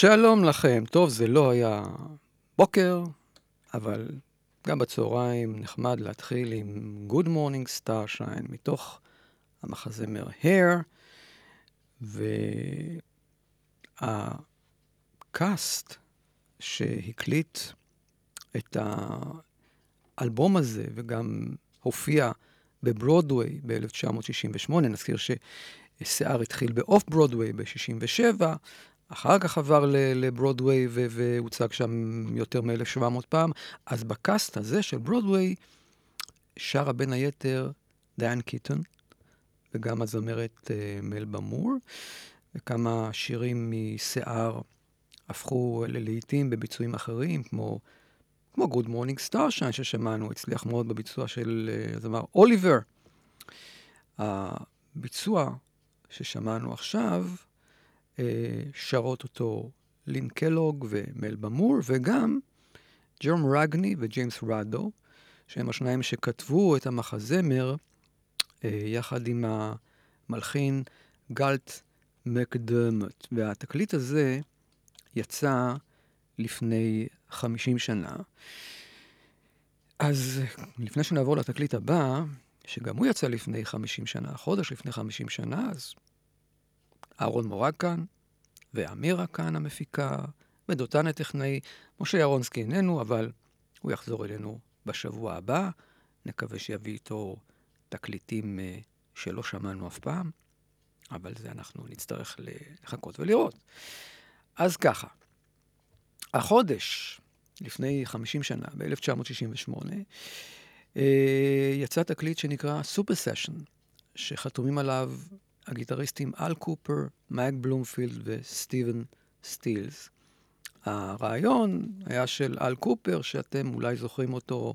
שלום לכם. טוב, זה לא היה בוקר, אבל גם בצהריים נחמד להתחיל עם Good Morning Starshine מתוך המחזמר Hair, והקאסט שהקליט את האלבום הזה וגם הופיע בברודוויי ב-1968, נזכיר ששיער התחיל באוף ברודוויי ב-67, אחר כך עבר לברודוויי והוצג שם יותר מ-1700 פעם. אז בקאסט הזה של ברודוויי שרה בין היתר דיין קיטון, וגם הזמרת uh, מלבה מור, וכמה שירים משיער הפכו ללהיטים בביצועים אחרים, כמו, כמו Good Morning Starshine ששמענו, הצליח מאוד בביצוע של uh, הזמר אוליבר. הביצוע ששמענו עכשיו, אה, שרות אותו לין קלוג ומל במור, וגם ג'רום רגני וג'יימס רדו, שהם השניים שכתבו את המחזמר אה, יחד עם המלחין גלט מקדרמוט. והתקליט הזה יצא לפני 50 שנה. אז לפני שנעבור לתקליט הבא, שגם הוא יצא לפני 50 שנה, חודש לפני 50 שנה, אז אהרון מורג כאן, ואמירה כאן המפיקה, ודותן הטכנאי. משה ירונסקי איננו, אבל הוא יחזור אלינו בשבוע הבא. נקווה שיביא איתו תקליטים אה, שלא שמענו אף פעם, אבל זה אנחנו נצטרך לחכות ולראות. אז ככה, החודש לפני 50 שנה, ב-1968, יצא תקליט שנקרא Super Session, שחתומים עליו הגיטריסטים אל קופר, מייק בלומפילד וסטיבן סטילס. הרעיון היה של אל קופר, שאתם אולי זוכרים אותו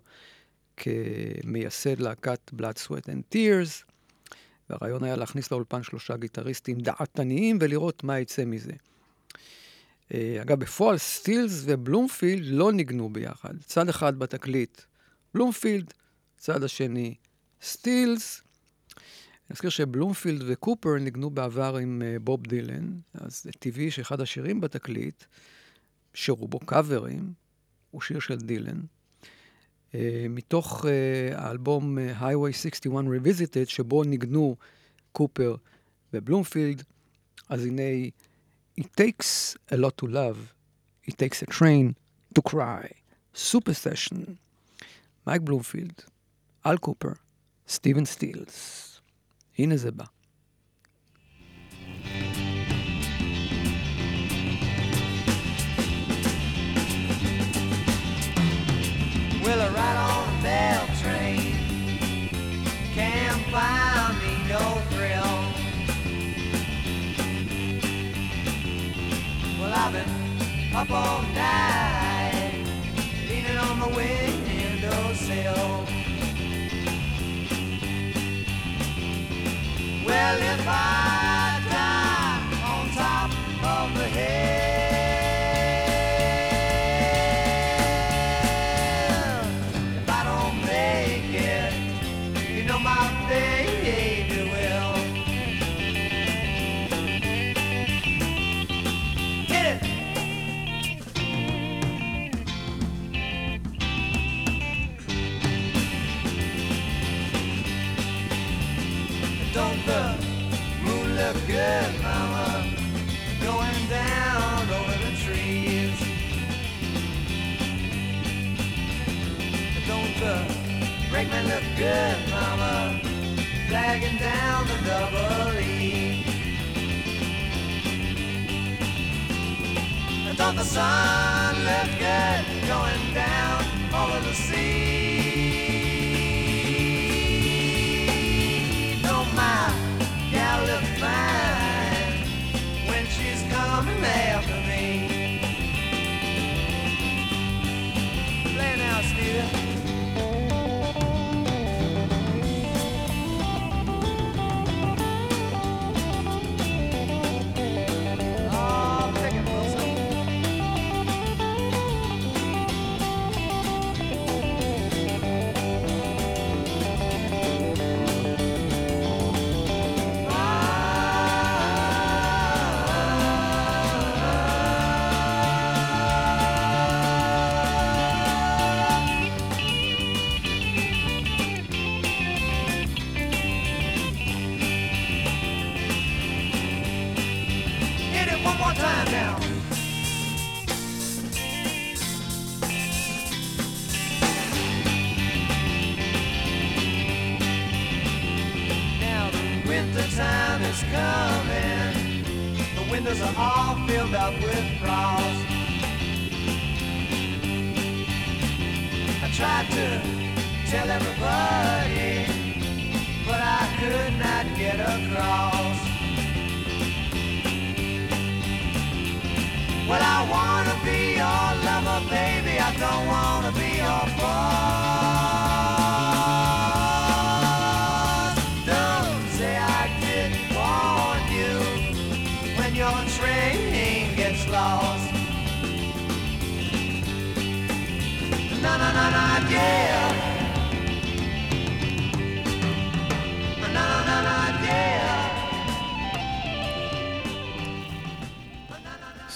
כמייסד להקת Blood, Sweat and Tears, והרעיון היה להכניס לאולפן שלושה גיטריסטים דעתניים ולראות מה יצא מזה. אה, אגב, בפועל סטילס ובלומפילד לא ניגנו ביחד. צד אחד בתקליט בלומפילד, צד השני סטילס. אני אזכיר שבלומפילד וקופר ניגנו בעבר עם אה, בוב דילן, אז זה טבעי שאחד השירים בתקליט, שרובו קאברים, הוא שיר של דילן. Uh, מתוך uh, האלבום Highway 61 Revisited, שבו ניגנו קופר ובלומפילד, אז הנה It takes a lot to love, it takes a train to cry. סופר סשן, מייק בלומפילד, אל קופר, סטיבן סטילס. הנה זה בא. Well, I ride on a bell train. Can't find me no thrill. Well, I've been up all night, leaning on my windowsill. live by. good mama, flagging down the double E. I thought the sun looked good going down over the sea. Oh fine when she's coming after me.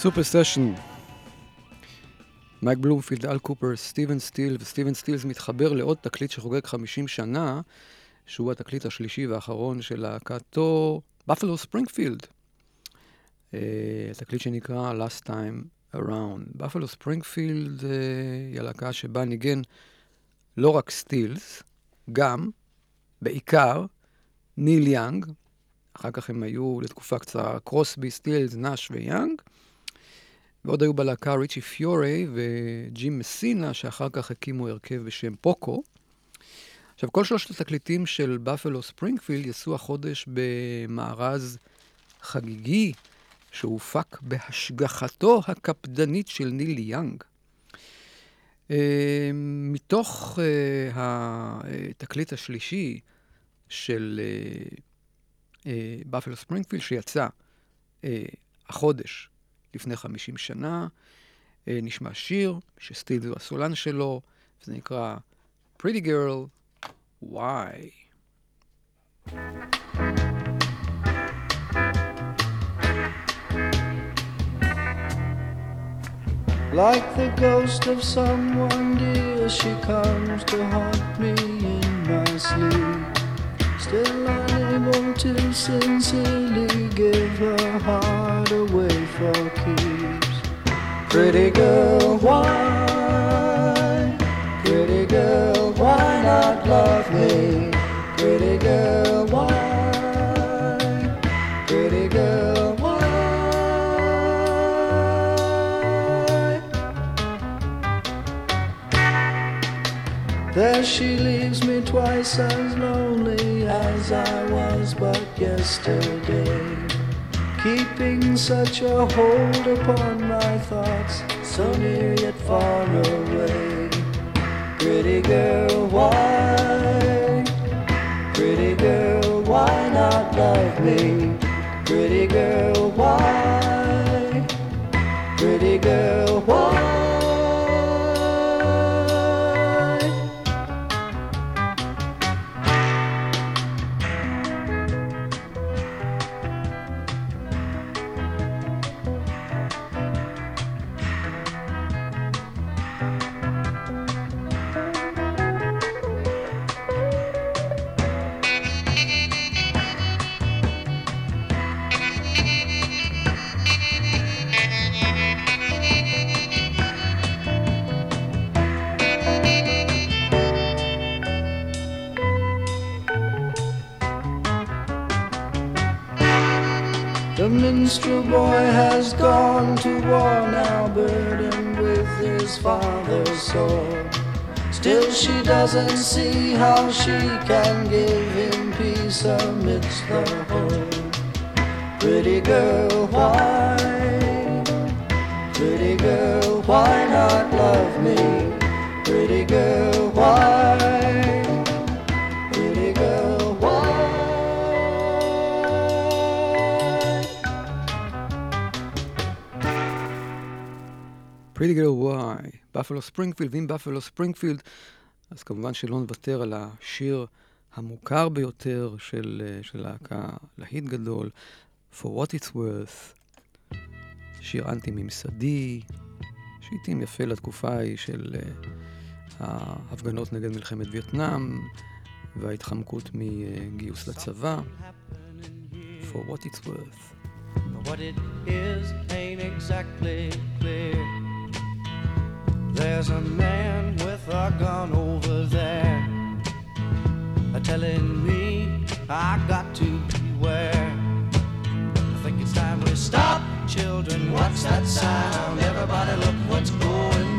Super Session. מייק בלומפילד, אל קופר, סטיבן סטילס, וסטיבן סטילס מתחבר לעוד תקליט שחוגג 50 שנה, שהוא התקליט השלישי והאחרון של להקתו בפלו ספרינגפילד. תקליט שנקרא Last Time Around. בפלו ספרינגפילד היא הלהקה שבה ניגן לא רק סטילס, גם, בעיקר, ניל יאנג, אחר כך הם היו לתקופה קצרה קרוסבי, סטילס, נאש ויאנג, ועוד היו בלהקה ריצ'י פיוריי וג'ים מסינה, שאחר כך הקימו הרכב בשם פוקו. עכשיו, כל שלושת התקליטים של בפלו ספרינגפילד יצאו החודש במארז חגיגי שהופק בהשגחתו הקפדנית של ניל יאנג. אה, מתוך uh, התקליט השלישי של בפלו uh, ספרינגפילד, שיצא החודש לפני 50 שנה, uh, נשמע שיר שסטיל הוא הסולן שלו, זה נקרא Pretty Girl, Why? Like the ghost of someone dear, she comes to haunt me in my sleep. Still unable to sincerely give her heart keeps. Pretty girl, why? Pretty girl, why not love me? Pretty girl, why? Pretty girl, why? There she leaves me twice as lonely as I was but yesterday. Keeping such a hold upon my thoughts, so near yet far away. doesn't see how she can give him peace amidst the horde. Pretty girl, why? Pretty girl, why not love me? Pretty girl, why? Pretty girl, why? Pretty Girl Why, בפלו ספרינגפילד, ואם בפלו ספרינגפילד, אז כמובן שלא נוותר על השיר המוכר ביותר של, אה, של להקה, להיט גדול, For What It's Worth, שיר אנטי-ממסדי, שהתאים יפה לתקופה ההיא של uh, ההפגנות נגד מלחמת וייטנאם וההתחמקות מגיוס לצבא. For What It's Worth. What it is ain't exactly clear. There's a man with a gun over there, telling me I got to beware. I think it's time we stop, children. What's that sound? Everybody, look what's going down.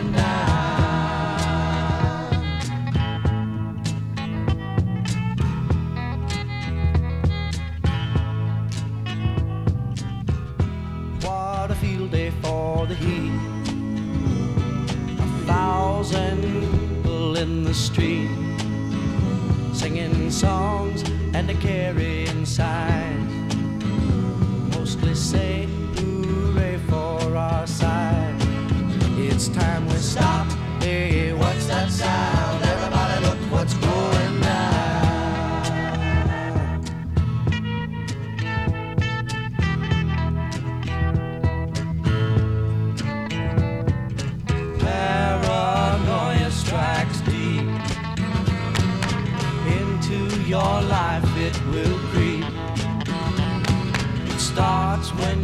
the street singing songs and a carrying signs. Mostly say hooray for our side. It's time we stop.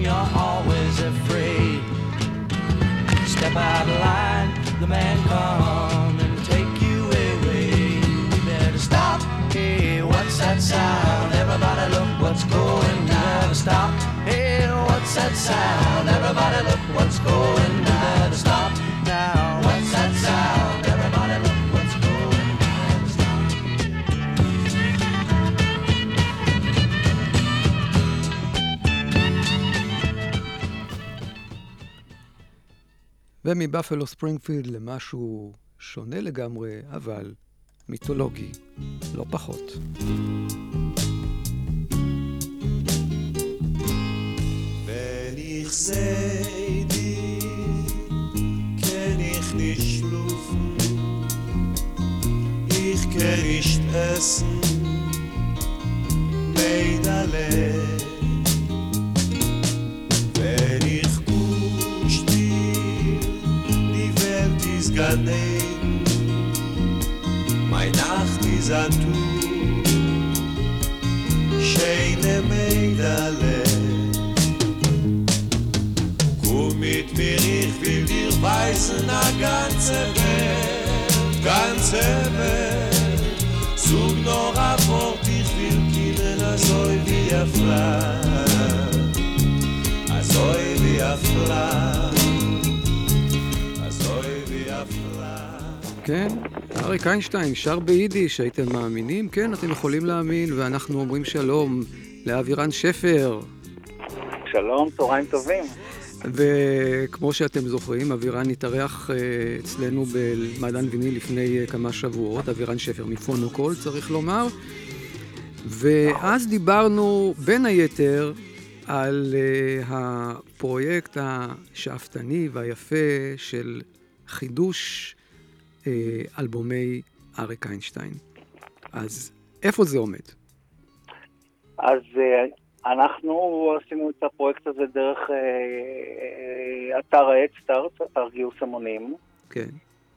You're always afraid. Step out of line, the man come and take you away. You better stop. Hey, what's that sound? Everybody look what's going down. Stop. Hey, what's that sound? Everybody look what's going down. Stop ומבפלו ספרינגפילד למשהו שונה לגמרי, אבל מיתולוגי, לא פחות. Ich seh dich, kenn ich nicht essen, Meidale. Wenn is gane my nacht is a tu shayne mei כן, אריק איינשטיין שר ביידיש, הייתם מאמינים? כן, אתם יכולים להאמין, ואנחנו אומרים שלום לאבירן שפר. שלום, צהריים טובים. וכמו שאתם זוכרים, אבירן התארח אה, אצלנו במעדן ויניל לפני אה, כמה שבועות, אבירן שפר מפונוקול, צריך לומר. ואז דיברנו בין היתר על אה, הפרויקט השאפתני והיפה של חידוש אלבומי אריק איינשטיין. אז איפה זה עומד? אז אה, אנחנו עשינו את הפרויקט הזה דרך אה, אה, אתר האדסטארט, אתר גיוס המונים. כן.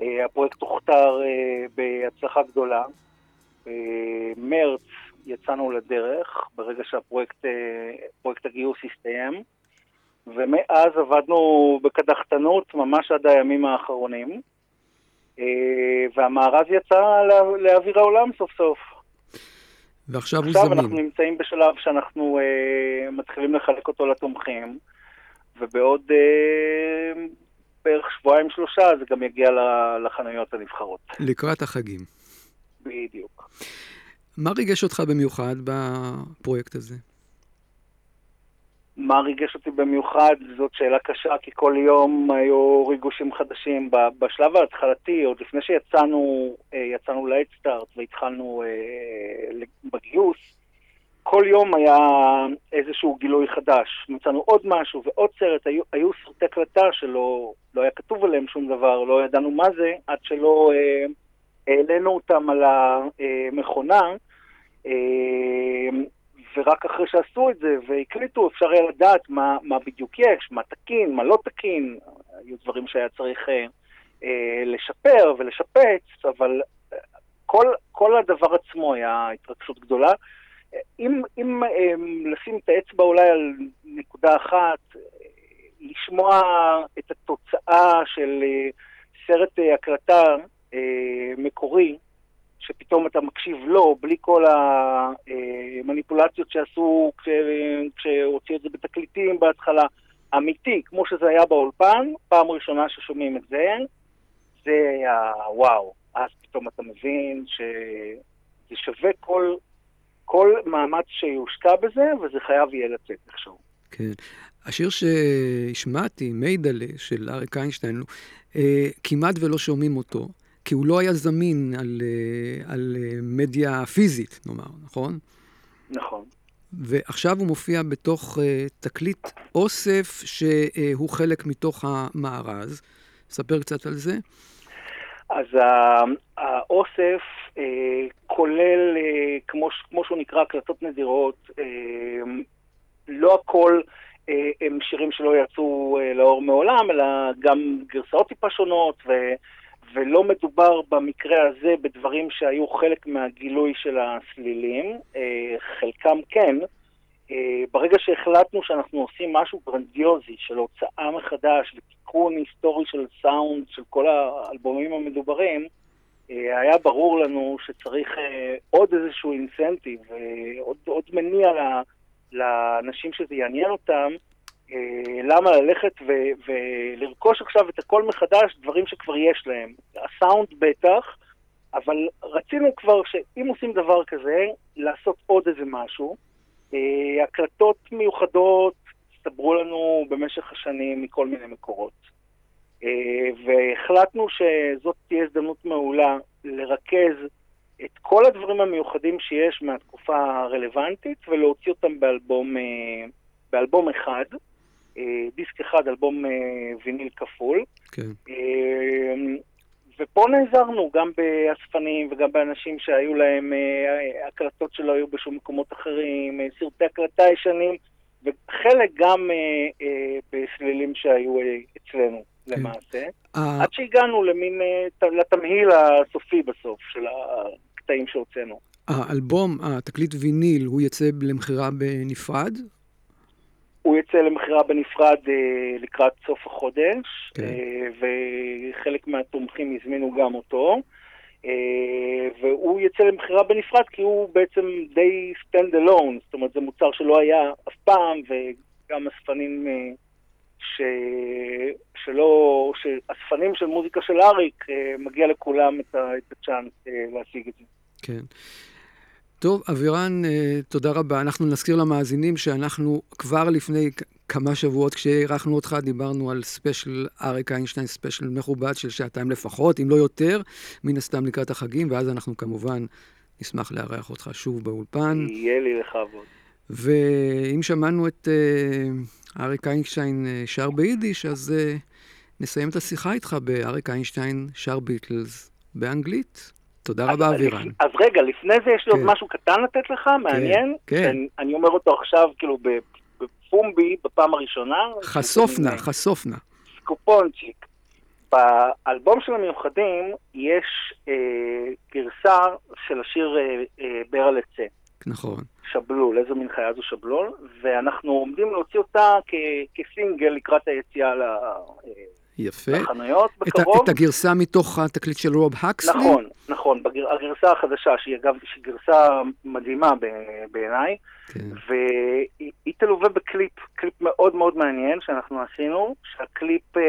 אה, הפרויקט הוכתר אה, בהצלחה גדולה. במרץ יצאנו לדרך, ברגע שהפרויקט אה, פרויקט הגיוס הסתיים, ומאז עבדנו בקדחתנות ממש עד הימים האחרונים, אה, והמארז יצא לא- לאוויר העולם סוף סוף. ועכשיו הוא עכשיו זמין. אנחנו נמצאים בשלב שאנחנו אה, מתחילים לחלק אותו לתומכים, ובעוד אה, בערך שבועיים שלושה זה גם יגיע לחנויות הנבחרות. לקראת החגים. בדיוק. מה ריגש אותך במיוחד בפרויקט הזה? מה ריגש אותי במיוחד, זאת שאלה קשה, כי כל יום היו ריגושים חדשים. בשלב ההתחלתי, עוד לפני שיצאנו אה, יצאנו לאדסטארט והתחלנו אה, בגיוס, כל יום היה איזשהו גילוי חדש. מצאנו עוד משהו ועוד סרט, היו, היו סרטי הקלטה שלא לא היה כתוב עליהם שום דבר, לא ידענו מה זה, עד שלא אה, העלינו אותם על המכונה. אה, ורק אחרי שעשו את זה והקליטו, אפשר היה לדעת מה, מה בדיוק יש, מה תקין, מה לא תקין. היו דברים שהיה צריך אה, אה, לשפר ולשפץ, אבל אה, כל, כל הדבר עצמו היה התרגשות גדולה. אם, אם אה, לשים את האצבע אולי על נקודה אחת, לשמוע את התוצאה של אה, סרט הקלטה אה, מקורי, שפתאום אתה מקשיב לו, בלי כל המניפולציות שעשו כש- כשהוציאו את זה בתקליטים בהתחלה, אמיתי, כמו שזה היה באולפן, פעם ראשונה ששומעים את זה, זה היה וואו. אז פתאום אתה מבין שזה שווה כל, כל מאמץ שיושקע בזה, וזה חייב יהיה לצאת איכשהו. כן. השיר שהשמעתי, מיידלה, של אריק איינשטיין, אה, כמעט ולא שומעים אותו, כי הוא לא היה זמין על, אה, על אה, מדיה פיזית, נאמר, נכון? נכון. ועכשיו הוא מופיע בתוך אה, תקליט אוסף שהוא חלק מתוך המארז. ספר קצת על זה. אז האוסף אה, כולל, אה, כמו, כמו שהוא נקרא, הקלטות נדירות. אה, לא הכל אה, הם שירים שלא יצאו אה, לאור מעולם, אלא גם גרסאות טיפה שונות, ו, ולא מדובר במקרה הזה בדברים שהיו חלק מהגילוי של הסלילים, אה, חלקם כן. אה, ברגע שהחלטנו שאנחנו עושים משהו גרנדיוזי של הוצאה מחדש ותיקון היסטורי של סאונד של כל האלבומים המדוברים, אה, היה ברור לנו שצריך עוד איזשהו אינסנטיב, עוד, עוד מניע לאנשים שזה יעניין אותם, למה ללכת ו- ולרכוש עכשיו את הכל מחדש, דברים שכבר יש להם. הסאונד בטח, אבל רצינו כבר שאם עושים דבר כזה, לעשות עוד איזה משהו. אה, הקלטות מיוחדות הצטברו לנו במשך השנים מכל מיני מקורות. אה, והחלטנו שזאת תהיה הזדמנות מעולה לרכז את כל הדברים המיוחדים שיש מהתקופה הרלוונטית ולהוציא אותם באלבום, אה, באלבום אחד, דיסק אחד, אלבום ויניל כפול. כן. ופה נעזרנו גם באספנים וגם באנשים שהיו להם אה, הקלטות שלא היו בשום מקומות אחרים, אה, סרטי הקלטה ישנים, וחלק גם אה, אה, בסלילים שהיו אה, אצלנו כן. למעשה. אה... עד שהגענו למין, אה, לתמהיל הסופי בסוף של הקטעים שהוצאנו. האלבום, התקליט ויניל, הוא יצא למכירה בנפרד? הוא יצא למכירה בנפרד אה, לקראת סוף החודש, כן. אה, וחלק מהתומכים הזמינו גם אותו. אה, והוא יצא למכירה בנפרד כי הוא בעצם די stand alone, זאת אומרת זה מוצר שלא היה אף פעם, וגם אספנים אה, ש... שלא, שאספנים של מוזיקה של אריק, אה, מגיע לכולם את, ה... את הצ'אנס אה, להשיג את זה. כן. טוב, אבירן, אה, תודה רבה. אנחנו נזכיר למאזינים שאנחנו כבר לפני כמה שבועות, כשאירחנו אותך, דיברנו על ספיישל אריק איינשטיין, ספיישל מכובד של שעתיים לפחות, אם לא יותר, מן הסתם לקראת החגים, ואז אנחנו כמובן נשמח לארח אותך שוב באולפן. יהיה לי לכבוד. ואם שמענו את uh, אריק איינשטיין uh, שר ביידיש, אז uh, נסיים את השיחה איתך באריק איינשטיין שר ביטלס באנגלית. תודה רבה, אבירן. אז רגע, לפני זה יש לי עוד כן. משהו קטן לתת לך, מעניין. כן. אני אומר אותו עכשיו, כאילו, בפומבי, בפעם הראשונה. חשוף נא, חשוף נא. סקופונצ'יק. באלבום של המיוחדים יש אה, גרסה של השיר אה, אה, ברלה צא. נכון. שבלול, איזו מין חיה זו שבלול, ואנחנו עומדים להוציא אותה כסינגל לקראת היציאה ל... אה, יפה. בחנויות בקרוב. את, את הגרסה מתוך התקליט של רוב הקסלי? נכון, נכון. בגר, הגרסה החדשה, שהיא אגב גרסה מדהימה בעיניי, כן. והיא תלווה בקליפ, קליפ מאוד מאוד מעניין שאנחנו עשינו, שהקליפ אה,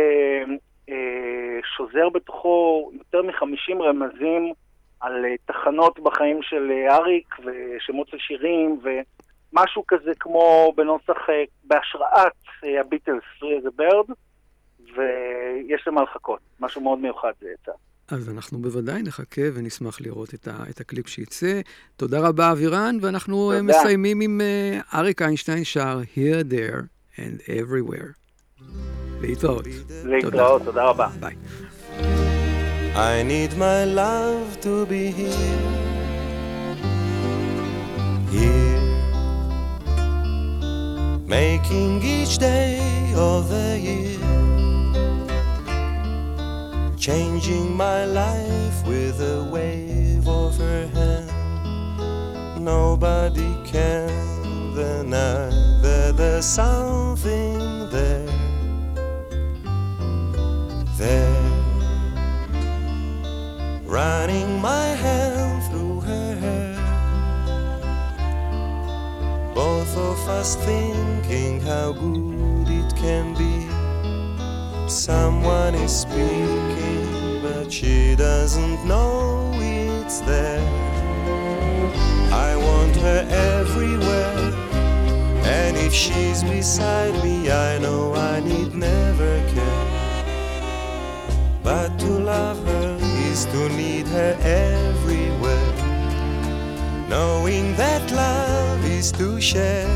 אה, שוזר בתוכו יותר מ-50 רמזים על אה, תחנות בחיים של אה, אריק ושמות של שירים, ומשהו כזה כמו בנוסח, אה, בהשראת הביטלס, Free as a Bird. ויש למה לחכות, משהו מאוד מיוחד זה יצא. אז אנחנו בוודאי נחכה ונשמח לראות את, ה, את הקליפ שיצא. תודה רבה, אבירן, ואנחנו אה, תודה. מסיימים עם uh, אריק איינשטיין שר Here, There and Everywhere. להתראות. להתראות, תודה רבה. ביי. I need my love to be here, here, making each day of the year. Changing my life with a wave of her hand. Nobody can deny that there's something there, there, running my hand through her hair. Both of us thinking how good it can be Someone is speaking, but she doesn't know it's there. I want her everywhere, and if she's beside me, I know I need never care. But to love her is to need her everywhere, knowing that love is to share.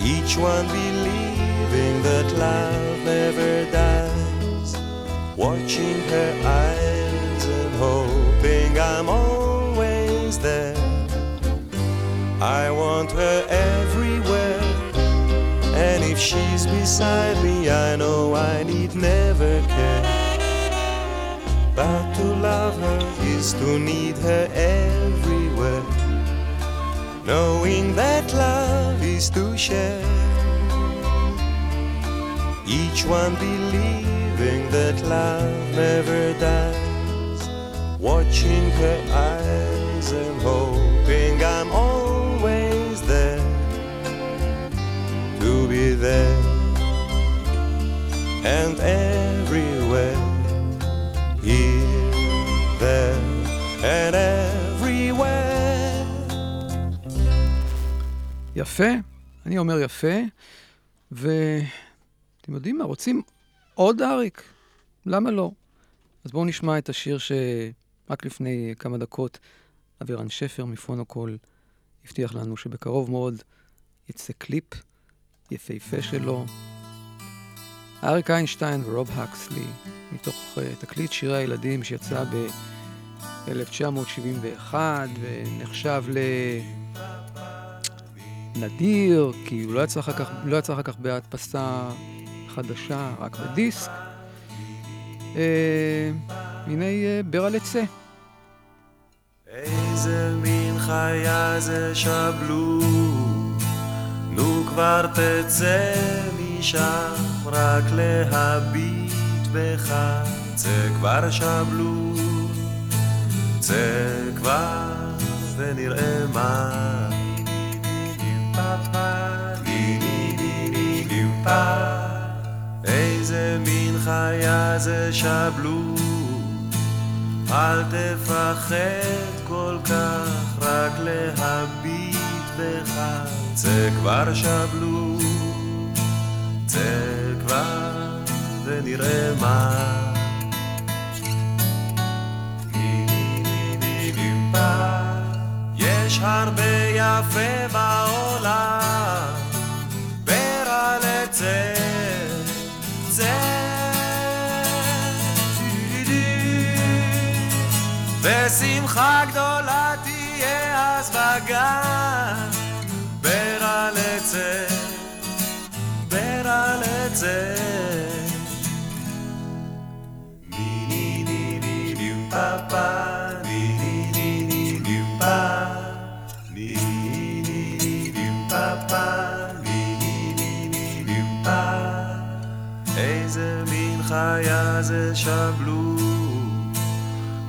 Each one believes believing that love never dies, watching her eyes and hoping I'm always there. I want her everywhere, and if she's beside me, I know I need never care. But to love her is to need her everywhere knowing that love is to share. Each one believing that love never dies, watching her eyes and hoping I'm always there to be there and everywhere, here, there, and everywhere. יפה, אני אומר יפה, ואתם יודעים מה, רוצים עוד אריק? למה לא? אז בואו נשמע את השיר שרק לפני כמה דקות אבירן שפר מפונוקול הבטיח לנו שבקרוב מאוד יצא קליפ יפהפה שלו. אריק איינשטיין ורוב הקסלי, מתוך uh, תקליט שירי הילדים שיצא ב-1971 ונחשב לנדיר, כי הוא לא יצא אחר כך, לא יצא אחר כך בהדפסה חדשה, רק בדיסק. Uh, הנה uh, ברל עצה. איזה מין חיה זה שבלו, נו כבר תצא משם, רק להביט בך, צא כבר שבלו, צא כבר ונראה מה. איזה מין חיה זה שבלו, אל תפחד כל כך, רק להביט בך, צא כבר שבלו, צא כבר ונראה מה. יש הרבה יפה בעולם, ברל צא, צא. ושמחה גדולה תהיה אז בגן, ברל צא, ברל צא. ני ני ני חיה זה שבלו,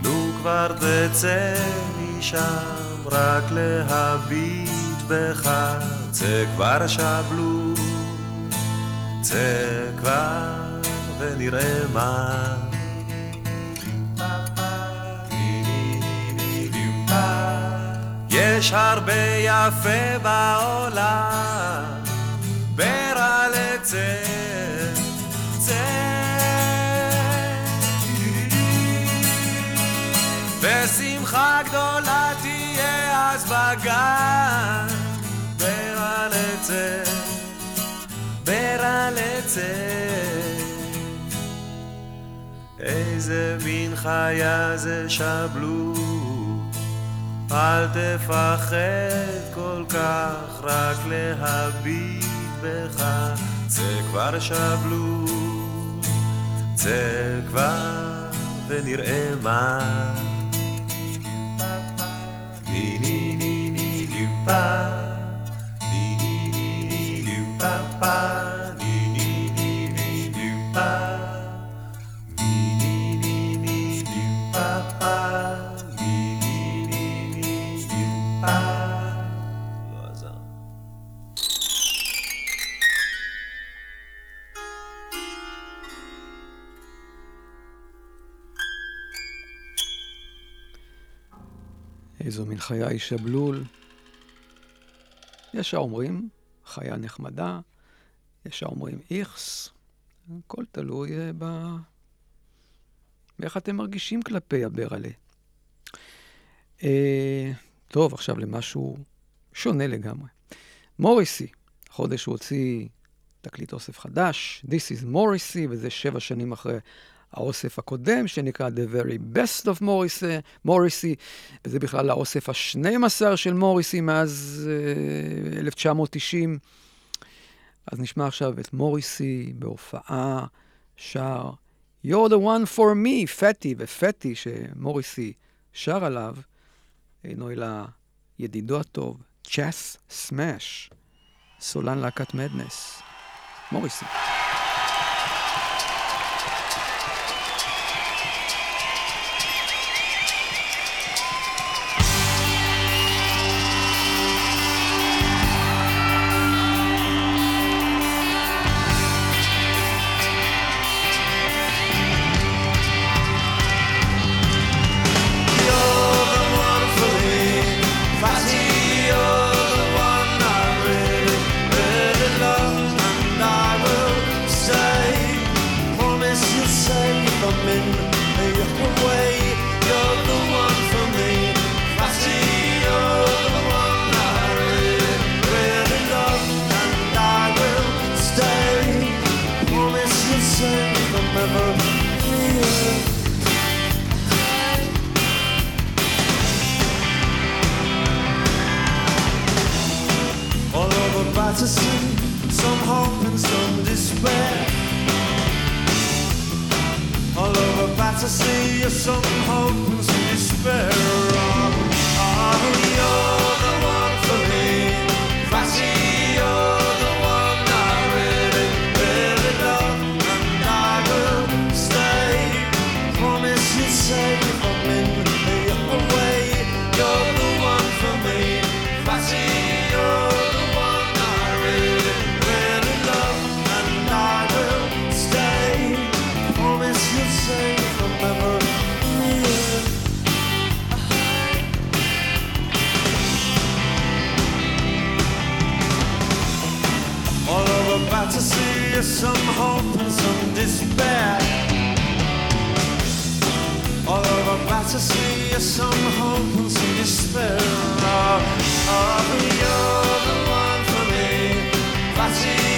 נו כבר תצא משם, רק להביט בך, צא כבר שבלו, צא כבר ונראה מה. יש הרבה יפה בעולם, ברל צא, צא. ושמחה גדולה תהיה אז בגן, ברל צא, ברל צא. איזה מין חיה זה שבלו, אל תפחד כל כך, רק להביט בך, צא כבר שבלו, צא כבר ונראה מה. איזו מין חיה היא שבלול. יש האומרים חיה נחמדה, יש האומרים איכס, הכל תלוי אה, ב... באיך אתם מרגישים כלפי הברלה. אה, טוב, עכשיו למשהו שונה לגמרי. מוריסי, החודש הוא הוציא תקליט אוסף חדש, This is מוריסי, וזה שבע שנים אחרי האוסף הקודם, שנקרא The Very Best of Morrissey, Morrissey וזה בכלל האוסף ה-12 של מוריסי מאז uh, 1990. אז נשמע עכשיו את מוריסי בהופעה, שר You're the one for me, פטי, ופטי שמוריסי שר עליו, אינו אלא ידידו הטוב, צ'אס סמאש, סולן להקת מדנס, מוריסי. to see some hope and some despair. All over Battersea, some hope and some despair. some hope and some despair. All over Battersea, is some hope and some despair. Oh, oh, you're the one for me, Battersea.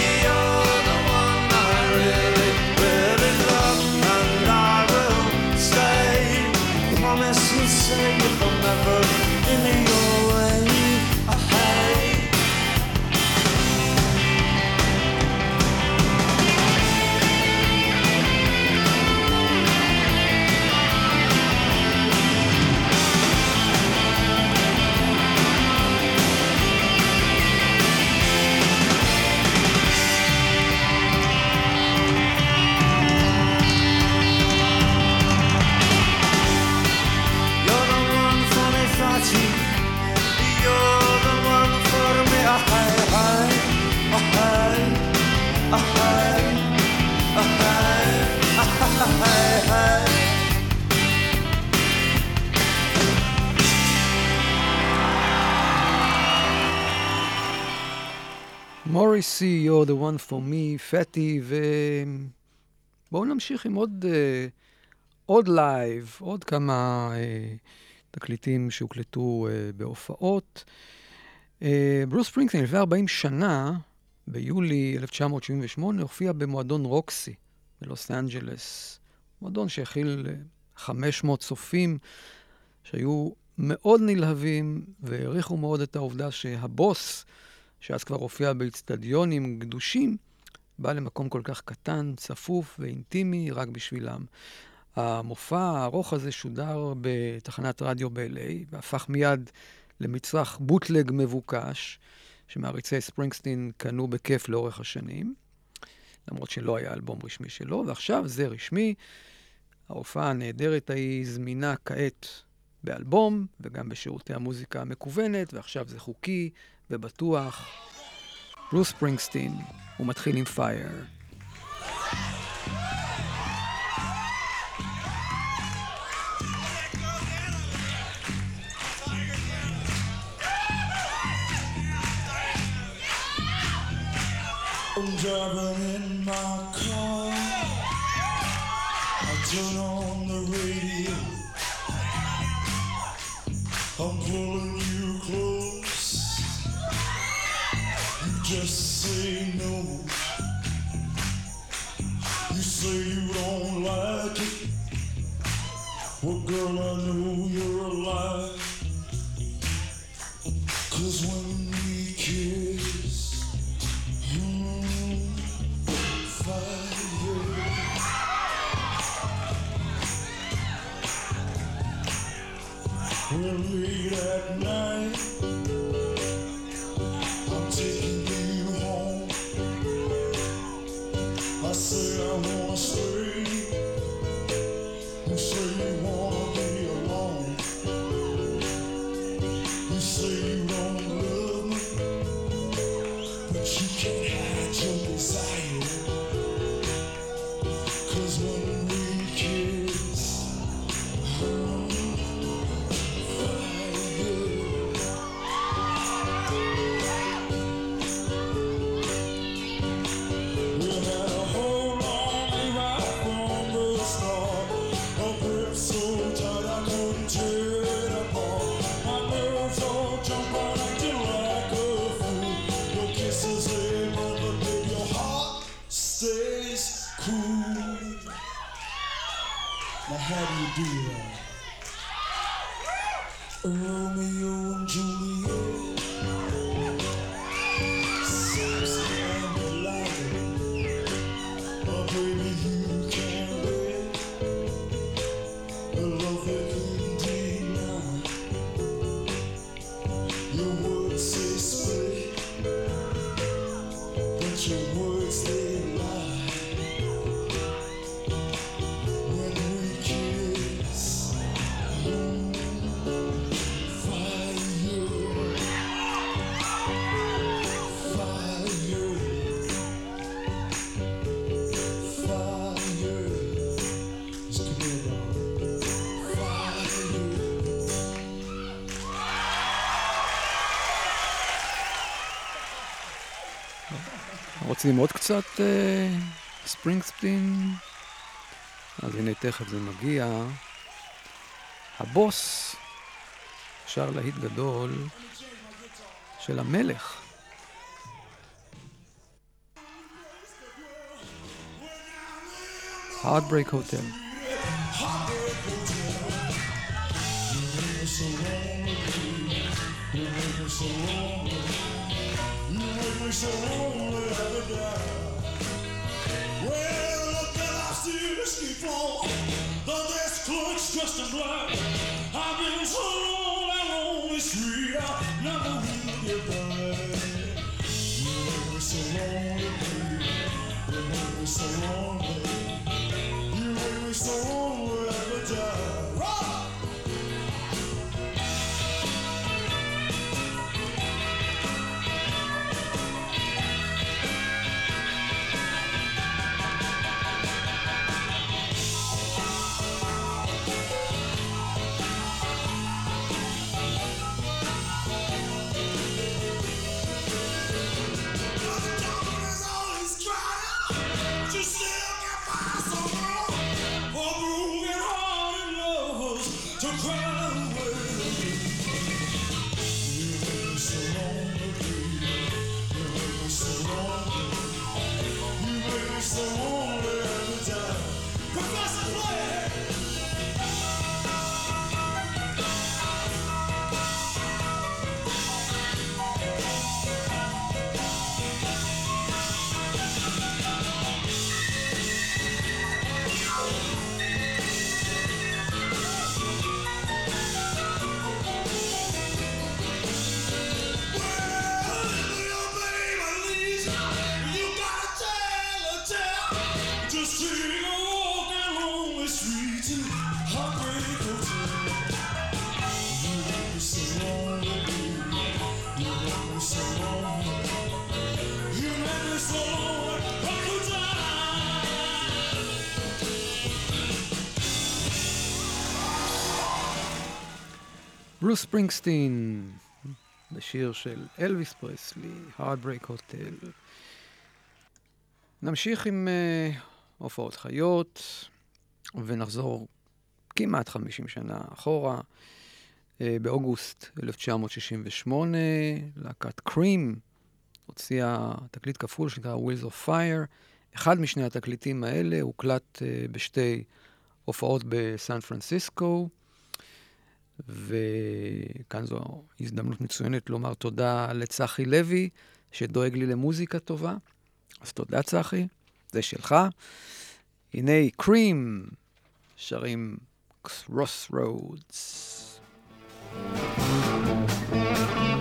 Petty, ובואו נמשיך עם עוד, uh, עוד לייב, עוד כמה uh, תקליטים שהוקלטו uh, בהופעות. ברוס ספרינגסטין, לפני 40 שנה, ביולי 1978, הופיע במועדון רוקסי בלוס אנג'לס. מועדון שהכיל 500 צופים שהיו מאוד נלהבים והעריכו מאוד את העובדה שהבוס, שאז כבר הופיע באיצטדיונים גדושים, בא למקום כל כך קטן, צפוף ואינטימי רק בשבילם. המופע הארוך הזה שודר בתחנת רדיו ב-LA והפך מיד למצרך בוטלג מבוקש, שמעריצי ספרינגסטין קנו בכיף לאורך השנים, למרות שלא היה אלבום רשמי שלו, ועכשיו זה רשמי. ההופעה הנהדרת ההיא זמינה כעת באלבום וגם בשירותי המוזיקה המקוונת, ועכשיו זה חוקי ובטוח. ברוס ספרינגסטין, הוא מתחיל עם פייר. I'm driving in my car. I turn on the radio. I'm pulling you close. Just say no. You say you don't like it. Well, girl, I know you're alive. Cause רוצים עוד קצת אה, ספרינגסטין? אז הנה תכף זה מגיע. הבוס שר להיט גדול של המלך. Heartbreak Hotel. so lonely see the desk clerk's dressed in black. I've been so long and lonely street. I never will get back. You make me so lonely, baby. You make me so lonely. ברוס ספרינגסטין, בשיר של אלוויס פרסלי, Heartbreak Hotel. נמשיך עם uh, הופעות חיות, ונחזור כמעט 50 שנה אחורה. Uh, באוגוסט 1968, להקת קרים הוציאה תקליט כפול שנקרא Wheels of Fire. אחד משני התקליטים האלה הוקלט uh, בשתי הופעות בסן פרנסיסקו. וכאן זו הזדמנות מצוינת לומר תודה לצחי לוי, שדואג לי למוזיקה טובה. אז תודה, צחי, זה שלך. הנה קרים שרים Crossroads. That's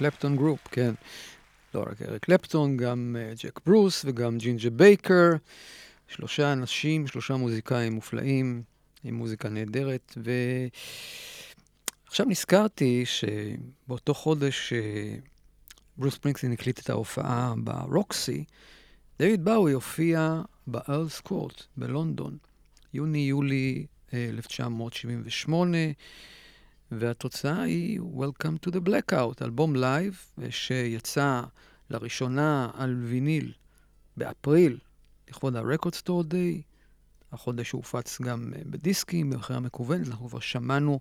Clapton Group, כן. לא רק אריק קלפטון, גם אה, ג'ק ברוס וגם ג'ינג'ה בייקר. שלושה אנשים, שלושה מוזיקאים מופלאים, עם מוזיקה נהדרת. ועכשיו נזכרתי שבאותו חודש שברוס פרינקסטין הקליט את ההופעה ברוקסי, דויד באוי הופיע בארלס קורט בלונדון, יוני-יולי 1978, והתוצאה היא Welcome to the Blackout, אלבום לייב שיצא לראשונה על ויניל באפריל, לכבוד ה-Record Store Day. החודש הופץ גם אה, בדיסקים, במכירה מקוונת, אנחנו כבר שמענו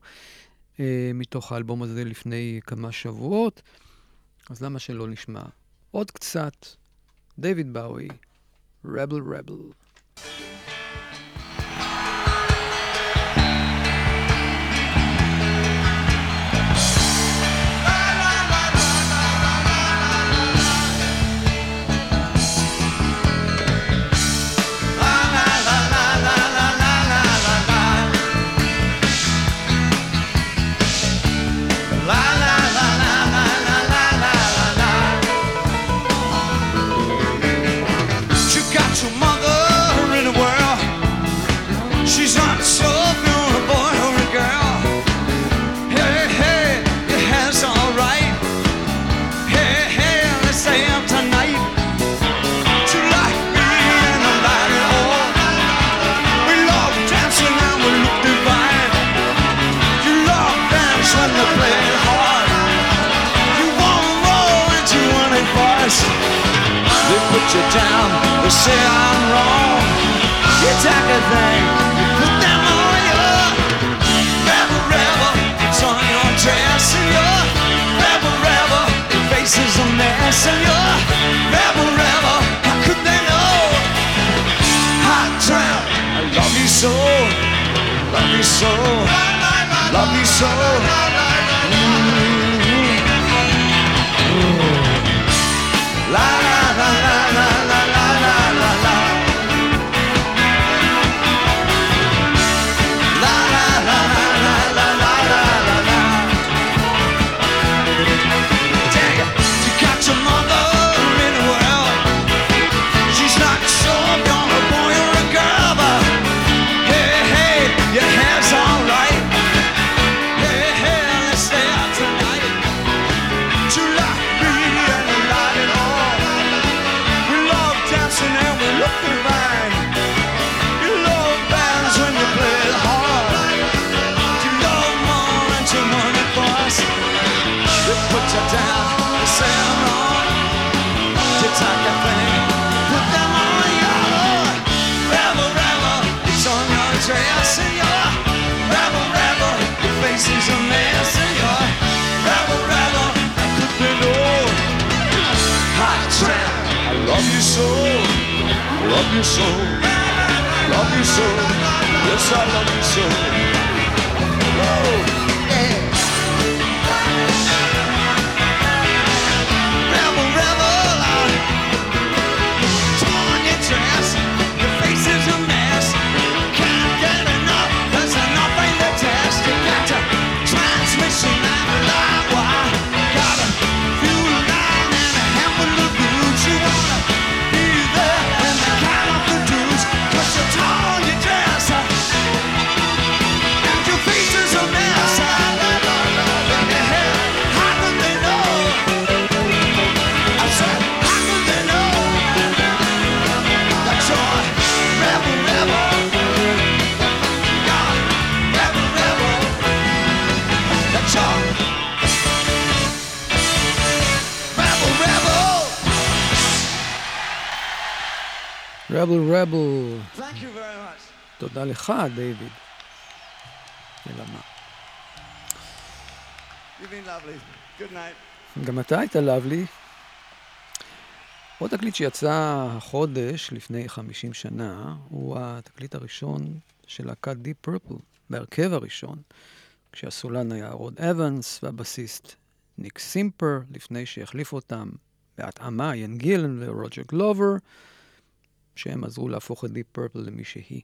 אה, מתוך האלבום הזה לפני כמה שבועות, אז למה שלא נשמע עוד קצת? דיוויד באוי, Rebel Rebel. Say I'm wrong. You take a thing, put them on your rebel, rebel. It's on your dress and your rebel, rebel. Your face is a mess and your rebel, rebel. How could they know? Hot I love you so, love you so, love you so. Mm-hmm. Mm-hmm. La la love you so, love you so. Yes, I love you so. תודה לך, דיוויד. אלא מה? גם אתה היית lovely. עוד תקליט שיצא החודש, לפני 50 שנה, הוא התקליט הראשון של להקת Deep Purple, בהרכב הראשון, כשהסולן היה רוד אוונס והבסיסט ניק סימפר, לפני שהחליף אותם בהתאמה יאן גילן ורוג'ר גלובר, שהם עזרו להפוך את Deep Purple למי שהיא.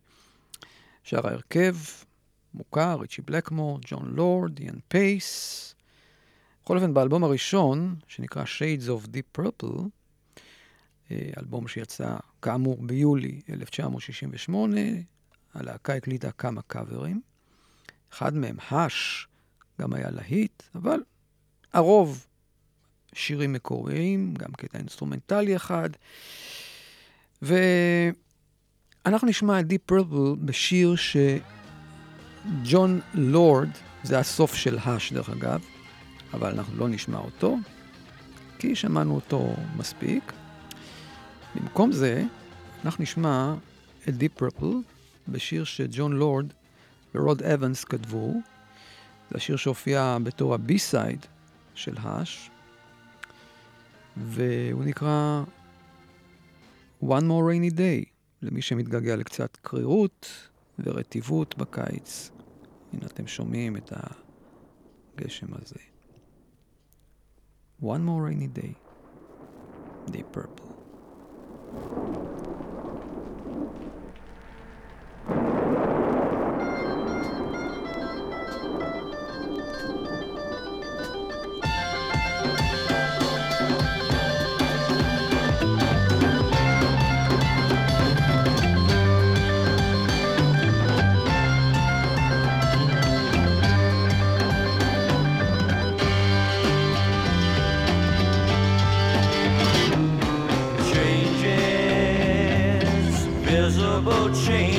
שאר ההרכב מוכר, ריצ'י בלקמור, ג'ון לורד, איאן פייס, בכל אופן, באלבום הראשון, שנקרא Shades of Deep Purple, אה, אלבום שיצא כאמור ביולי 1968, הלהקה הקליטה כמה קאברים. אחד מהם, האש, גם היה להיט, אבל הרוב שירים מקוריים, גם קטע אינסטרומנטלי אחד. ואנחנו נשמע את Deep Purple בשיר שג'ון לורד, זה הסוף של Hush דרך אגב, אבל אנחנו לא נשמע אותו, כי שמענו אותו מספיק. במקום זה, אנחנו נשמע את Deep Purple בשיר שג'ון לורד ורוד אוונס כתבו. זה השיר שהופיע בתור הבי-סייד של האש, והוא נקרא One More Rainy Day, למי שמתגעגע לקצת קרירות ורטיבות בקיץ. הנה אתם שומעים את הגשם הזה. One More Rainy Day, Deep Purple. elbow chain.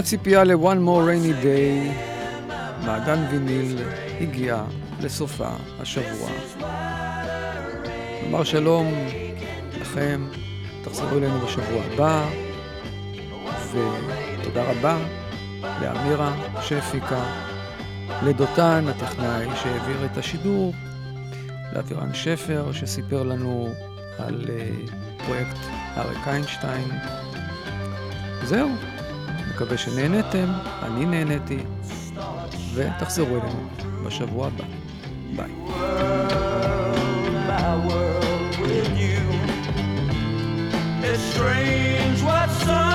הציפייה ל-One More Rainy Day, מעדן ויניל הגיע לסופה השבוע. נאמר שלום לכם, תחזרו אלינו בשבוע הבא, ותודה רבה לאמירה שהפיקה, לדותן הטכנאי שהעביר את השידור, לאבירן שפר שסיפר לנו על uh, פרויקט אריק איינשטיין. זהו, מקווה שנהנתם, אני נהניתי, ותחזרו אלינו בשבוע הבא. ביי. It's strange.